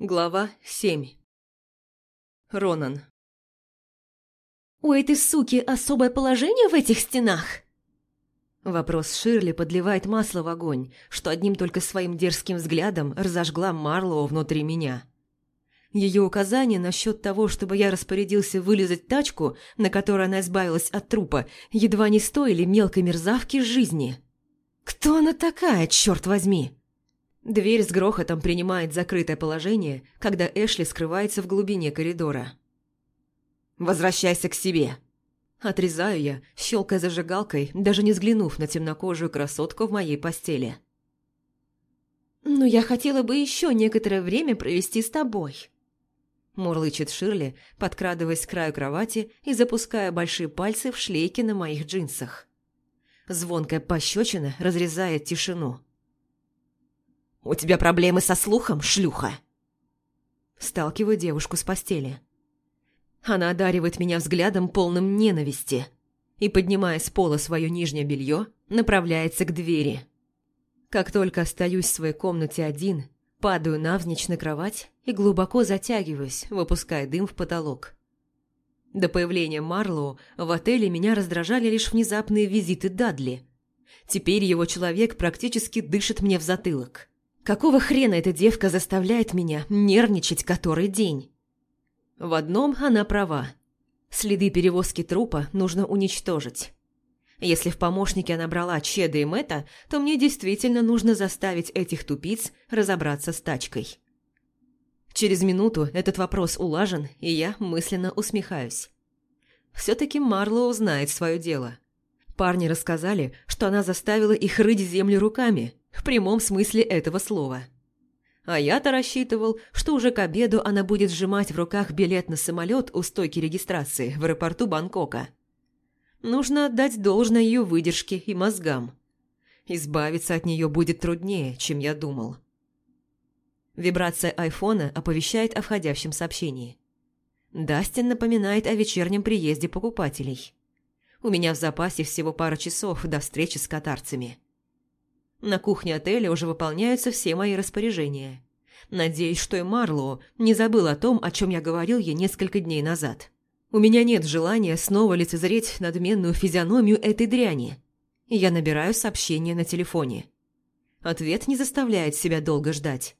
Глава 7 Ронан «У этой суки особое положение в этих стенах?» Вопрос Ширли подливает масло в огонь, что одним только своим дерзким взглядом разожгла Марлоу внутри меня. Ее указание насчет того, чтобы я распорядился вылезать тачку, на которой она избавилась от трупа, едва не стоили мелкой мерзавки жизни. Кто она такая, черт возьми? Дверь с грохотом принимает закрытое положение, когда Эшли скрывается в глубине коридора. «Возвращайся к себе!» Отрезаю я, щелкая зажигалкой, даже не взглянув на темнокожую красотку в моей постели. «Но я хотела бы еще некоторое время провести с тобой», мурлычет Ширли, подкрадываясь к краю кровати и запуская большие пальцы в шлейки на моих джинсах. Звонкая пощечина разрезает тишину. «У тебя проблемы со слухом, шлюха?» Сталкиваю девушку с постели. Она одаривает меня взглядом, полным ненависти, и, поднимая с пола свое нижнее белье, направляется к двери. Как только остаюсь в своей комнате один, падаю навзничь на кровать и глубоко затягиваюсь, выпуская дым в потолок. До появления Марлоу в отеле меня раздражали лишь внезапные визиты Дадли. Теперь его человек практически дышит мне в затылок. Какого хрена эта девка заставляет меня нервничать который день? В одном она права. Следы перевозки трупа нужно уничтожить. Если в помощнике она брала Чеда и Мэтта, то мне действительно нужно заставить этих тупиц разобраться с тачкой. Через минуту этот вопрос улажен, и я мысленно усмехаюсь. Все-таки Марло узнает свое дело. Парни рассказали, что она заставила их рыть землю руками, в прямом смысле этого слова. А я-то рассчитывал, что уже к обеду она будет сжимать в руках билет на самолет у стойки регистрации в аэропорту Бангкока. Нужно отдать должное ее выдержке и мозгам. Избавиться от нее будет труднее, чем я думал. Вибрация айфона оповещает о входящем сообщении. Дастин напоминает о вечернем приезде покупателей. У меня в запасе всего пара часов до встречи с катарцами. На кухне отеля уже выполняются все мои распоряжения. Надеюсь, что и Марлоу не забыл о том, о чем я говорил ей несколько дней назад. У меня нет желания снова лицезреть надменную физиономию этой дряни. Я набираю сообщение на телефоне. Ответ не заставляет себя долго ждать.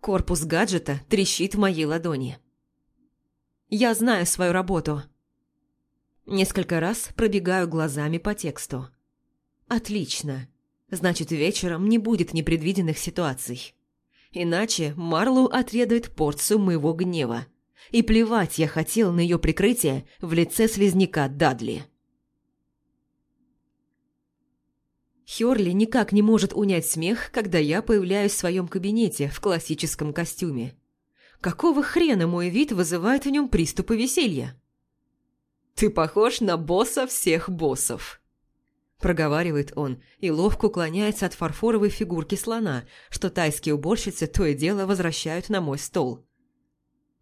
Корпус гаджета трещит в моей ладони. Я знаю свою работу. Несколько раз пробегаю глазами по тексту. Отлично. Значит, вечером не будет непредвиденных ситуаций. Иначе Марлоу отведает порцию моего гнева. И плевать я хотел на ее прикрытие в лице слизняка Дадли. Хёрли никак не может унять смех, когда я появляюсь в своем кабинете в классическом костюме. Какого хрена мой вид вызывает в нем приступы веселья? «Ты похож на босса всех боссов», Проговаривает он и ловко уклоняется от фарфоровой фигурки слона, что тайские уборщицы то и дело возвращают на мой стол.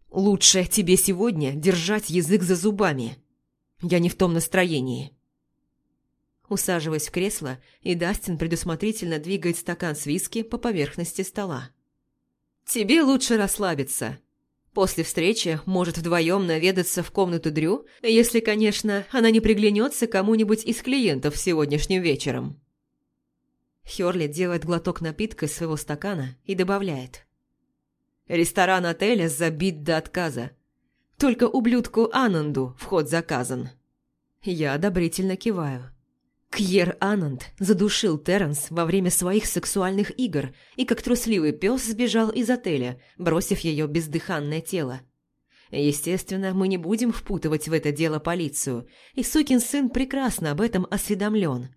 «Лучше тебе сегодня держать язык за зубами. Я не в том настроении». Усаживаясь в кресло, и Дастин предусмотрительно двигает стакан с виски по поверхности стола. «Тебе лучше расслабиться. После встречи может вдвоем наведаться в комнату Дрю, если, конечно, она не приглянется кому-нибудь из клиентов сегодняшним вечером. Хёрли делает глоток напитка из своего стакана и добавляет. Ресторан отеля забит до отказа. Только ублюдку Ананду вход заказан. Я одобрительно киваю. Кьер Ананд задушил Терренс во время своих сексуальных игр и как трусливый пес сбежал из отеля, бросив ее бездыханное тело. Естественно, мы не будем впутывать в это дело полицию, и сукин сын прекрасно об этом осведомлен.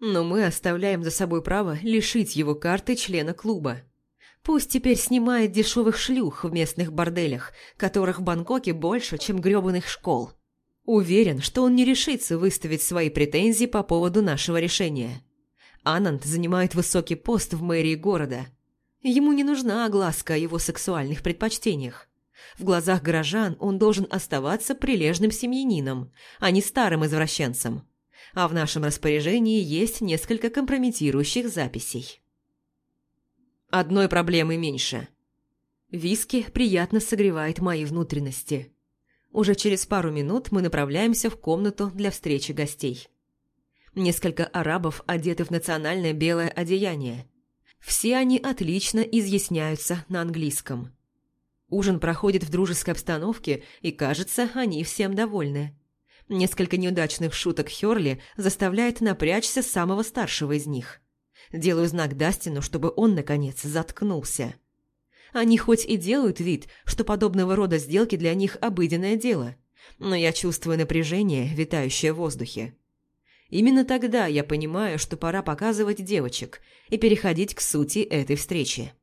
Но мы оставляем за собой право лишить его карты члена клуба. Пусть теперь снимает дешевых шлюх в местных борделях, которых в Бангкоке больше, чем грёбаных школ. Уверен, что он не решится выставить свои претензии по поводу нашего решения. Ананд занимает высокий пост в мэрии города. Ему не нужна огласка о его сексуальных предпочтениях. В глазах горожан он должен оставаться прилежным семьянином, а не старым извращенцем. А в нашем распоряжении есть несколько компрометирующих записей. Одной проблемы меньше. Виски приятно согревает мои внутренности. Уже через пару минут мы направляемся в комнату для встречи гостей. Несколько арабов одеты в национальное белое одеяние. Все они отлично изъясняются на английском. Ужин проходит в дружеской обстановке, и, кажется, они всем довольны. Несколько неудачных шуток Хёрли заставляет напрячься самого старшего из них. Делаю знак Дастину, чтобы он, наконец, заткнулся. Они хоть и делают вид, что подобного рода сделки для них обыденное дело, но я чувствую напряжение, витающее в воздухе. Именно тогда я понимаю, что пора показывать девочек и переходить к сути этой встречи.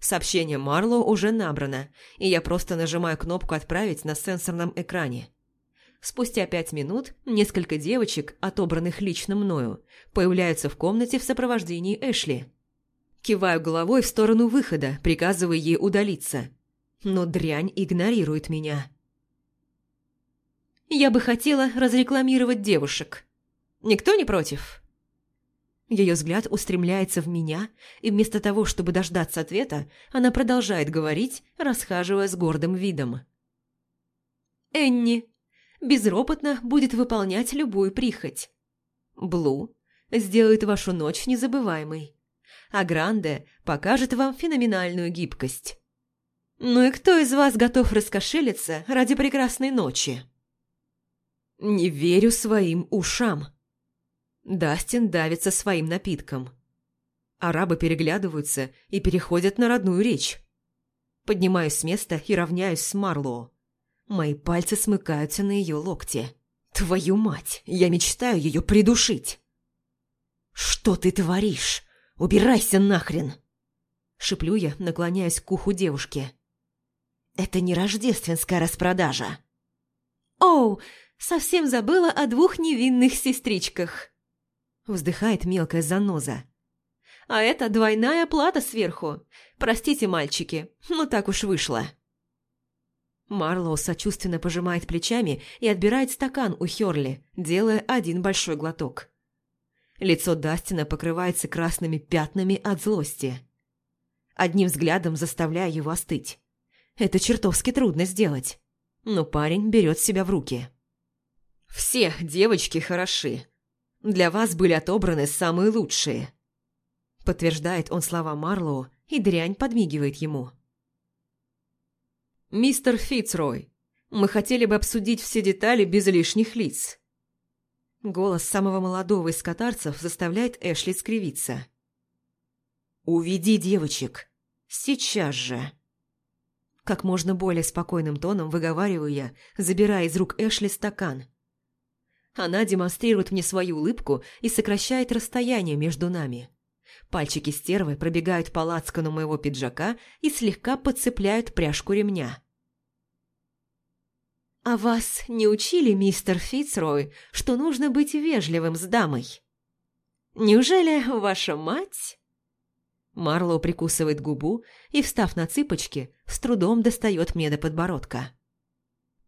Сообщение Марлоу уже набрано, и я просто нажимаю кнопку «Отправить» на сенсорном экране. Спустя пять минут несколько девочек, отобранных лично мною, появляются в комнате в сопровождении Эшли. Киваю головой в сторону выхода, приказывая ей удалиться. Но дрянь игнорирует меня. «Я бы хотела разрекламировать девушек. Никто не против?» Ее взгляд устремляется в меня, и вместо того, чтобы дождаться ответа, она продолжает говорить, расхаживая с гордым видом. «Энни, безропотно будет выполнять любую прихоть. Блу сделает вашу ночь незабываемой. А Гранде покажет вам феноменальную гибкость. Ну и кто из вас готов раскошелиться ради прекрасной ночи? Не верю своим ушам. Дастин давится своим напитком. Арабы переглядываются и переходят на родную речь. Поднимаюсь с места и равняюсь с Марлоу. Мои пальцы смыкаются на ее локте. Твою мать, я мечтаю ее придушить. «Что ты творишь? Убирайся нахрен!» Шиплю я, наклоняясь к уху девушки. «Это не рождественская распродажа». «Оу, совсем забыла о двух невинных сестричках!» Вздыхает мелкая заноза. «А это двойная плата сверху. Простите, мальчики, но так уж вышло». Марлоу сочувственно пожимает плечами и отбирает стакан у Хёрли, делая один большой глоток. Лицо Дастина покрывается красными пятнами от злости. Одним взглядом заставляя его остыть. Это чертовски трудно сделать. Но парень берет себя в руки. «Все девочки хороши. Для вас были отобраны самые лучшие», подтверждает он слова Марлоу, и дрянь подмигивает ему. «Мистер Фицрой, мы хотели бы обсудить все детали без лишних лиц». Голос самого молодого из катарцев заставляет Эшли скривиться. «Уведи девочек. Сейчас же!» Как можно более спокойным тоном выговариваю я, забирая из рук Эшли стакан. Она демонстрирует мне свою улыбку и сокращает расстояние между нами. Пальчики стервы пробегают по лацкану моего пиджака и слегка подцепляют пряжку ремня. «А вас не учили, мистер Фицрой, что нужно быть вежливым с дамой? Неужели ваша мать...» Марлоу прикусывает губу и, встав на цыпочки, с трудом достает мне до подбородка.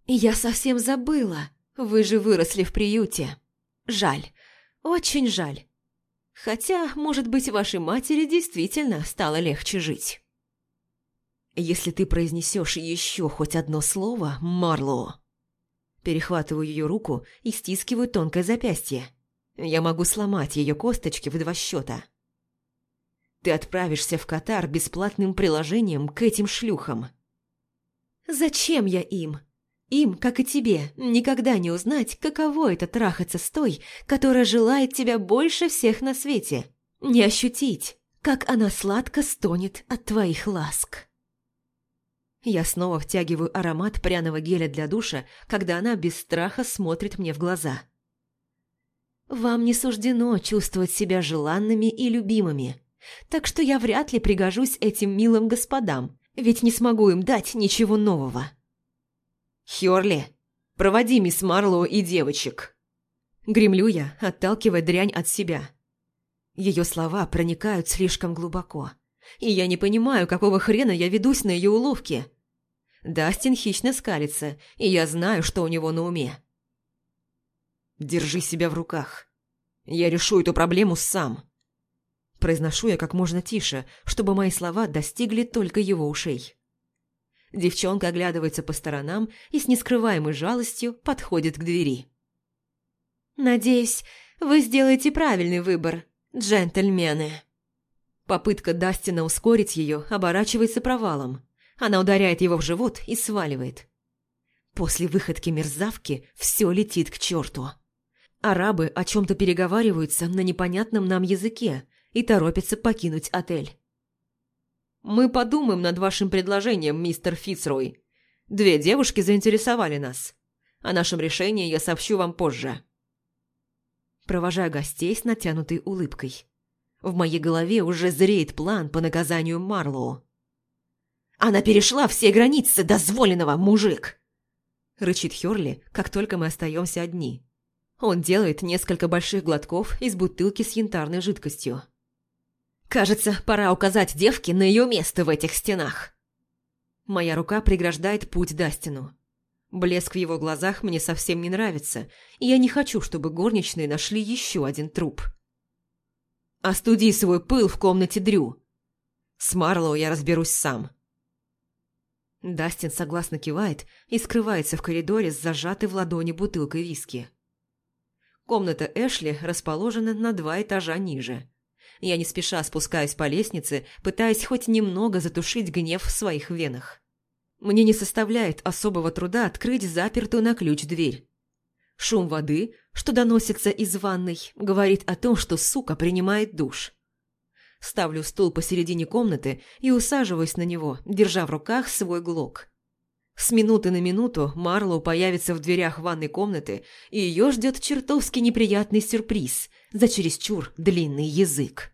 «Я совсем забыла. Вы же выросли в приюте. Жаль, очень жаль. Хотя, может быть, вашей матери действительно стало легче жить. Если ты произнесешь еще хоть одно слово, Марло... Перехватываю ее руку и стискиваю тонкое запястье. Я могу сломать ее косточки в два счета. Ты отправишься в Катар бесплатным приложением к этим шлюхам. Зачем я им? Им, как и тебе, никогда не узнать, каково это трахаться с той, которая желает тебя больше всех на свете. Не ощутить, как она сладко стонет от твоих ласк. Я снова втягиваю аромат пряного геля для душа, когда она без страха смотрит мне в глаза. «Вам не суждено чувствовать себя желанными и любимыми, так что я вряд ли пригожусь этим милым господам, ведь не смогу им дать ничего нового». «Хёрли, проводи мисс Марлоу и девочек!» Гремлю я, отталкивая дрянь от себя. Ее слова проникают слишком глубоко, и я не понимаю, какого хрена я ведусь на ее уловки. Дастин хищно скалится, и я знаю, что у него на уме. «Держи себя в руках. Я решу эту проблему сам». Произношу я как можно тише, чтобы мои слова достигли только его ушей. Девчонка оглядывается по сторонам и с нескрываемой жалостью подходит к двери. «Надеюсь, вы сделаете правильный выбор, джентльмены». Попытка Дастина ускорить ее оборачивается провалом. Она ударяет его в живот и сваливает. После выходки мерзавки все летит к черту. Арабы о чем-то переговариваются на непонятном нам языке и торопятся покинуть отель. «Мы подумаем над вашим предложением, мистер Фицрой. Две девушки заинтересовали нас. О нашем решении я сообщу вам позже». Провожаю гостей с натянутой улыбкой. В моей голове уже зреет план по наказанию Марлоу. «Она перешла все границы дозволенного, мужик!» Рычит Хёрли, как только мы остаемся одни. Он делает несколько больших глотков из бутылки с янтарной жидкостью. «Кажется, пора указать девке на ее место в этих стенах». Моя рука преграждает путь Дастину. Блеск в его глазах мне совсем не нравится, и я не хочу, чтобы горничные нашли еще один труп. «Остуди свой пыл в комнате Дрю. С Марлоу я разберусь сам». Дастин согласно кивает и скрывается в коридоре с зажатой в ладони бутылкой виски. Комната Эшли расположена на два этажа ниже. Я не спеша спускаюсь по лестнице, пытаясь хоть немного затушить гнев в своих венах. Мне не составляет особого труда открыть запертую на ключ дверь. Шум воды, что доносится из ванной, говорит о том, что сука принимает душ. Ставлю стул посередине комнаты и усаживаюсь на него, держа в руках свой глок. С минуты на минуту Марлоу появится в дверях ванной комнаты, и ее ждет чертовски неприятный сюрприз за чересчур длинный язык.